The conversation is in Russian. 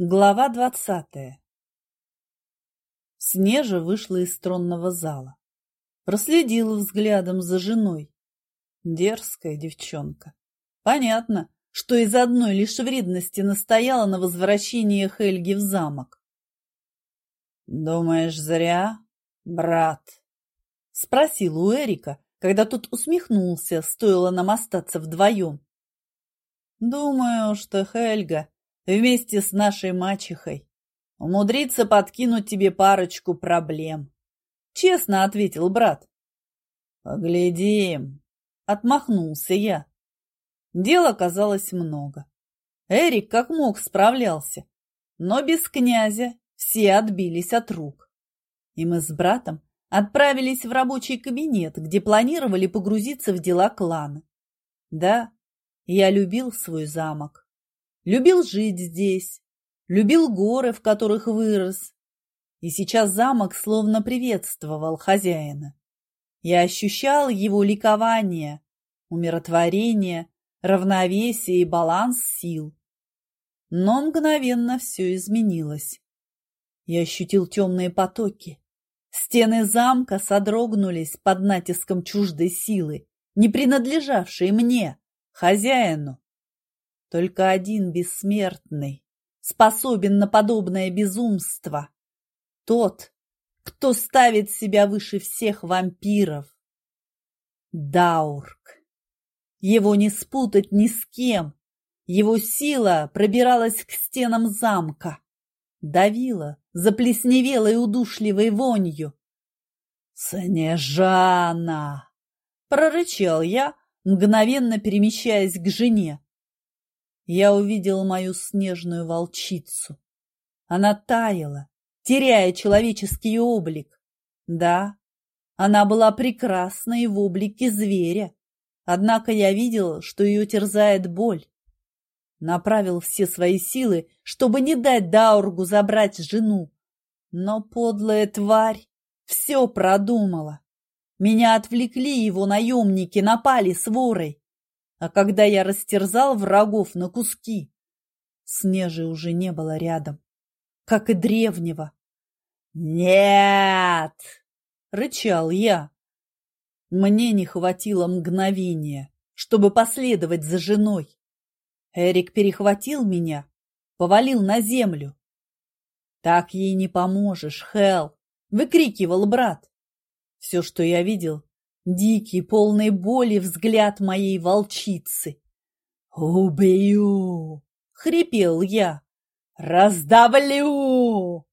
Глава двадцатая Снежа вышла из тронного зала. Проследила взглядом за женой. Дерзкая девчонка. Понятно, что из одной лишь вредности настояла на возвращении Хельги в замок. «Думаешь, зря, брат?» — спросил у Эрика, когда тот усмехнулся, стоило нам остаться вдвоем. «Думаю, что Хельга вместе с нашей мачехой. Умудриться подкинуть тебе парочку проблем. Честно ответил брат. Поглядим. Отмахнулся я. Дел оказалось много. Эрик как мог справлялся, но без князя все отбились от рук. И мы с братом отправились в рабочий кабинет, где планировали погрузиться в дела клана. Да, я любил свой замок любил жить здесь, любил горы, в которых вырос. И сейчас замок словно приветствовал хозяина. Я ощущал его ликование, умиротворение, равновесие и баланс сил. Но мгновенно все изменилось. Я ощутил темные потоки. Стены замка содрогнулись под натиском чуждой силы, не принадлежавшей мне, хозяину. Только один бессмертный способен на подобное безумство. Тот, кто ставит себя выше всех вампиров. Даурк. Его не спутать ни с кем. Его сила пробиралась к стенам замка, давила заплесневелой удушливой вонью. «Снежана!» — прорычал я, мгновенно перемещаясь к жене я увидел мою снежную волчицу. Она таяла, теряя человеческий облик. Да, она была прекрасной в облике зверя, однако я видел, что ее терзает боль. Направил все свои силы, чтобы не дать Даургу забрать жену. Но подлая тварь все продумала. Меня отвлекли его наемники, напали с ворой. А когда я растерзал врагов на куски, Снежи уже не было рядом, как и древнего. «Нет!» — рычал я. Мне не хватило мгновения, чтобы последовать за женой. Эрик перехватил меня, повалил на землю. «Так ей не поможешь, Хел!» — выкрикивал брат. Все, что я видел, дикий, полный боли взгляд моей волчицы. «Убью!» — хрипел я. «Раздавлю!»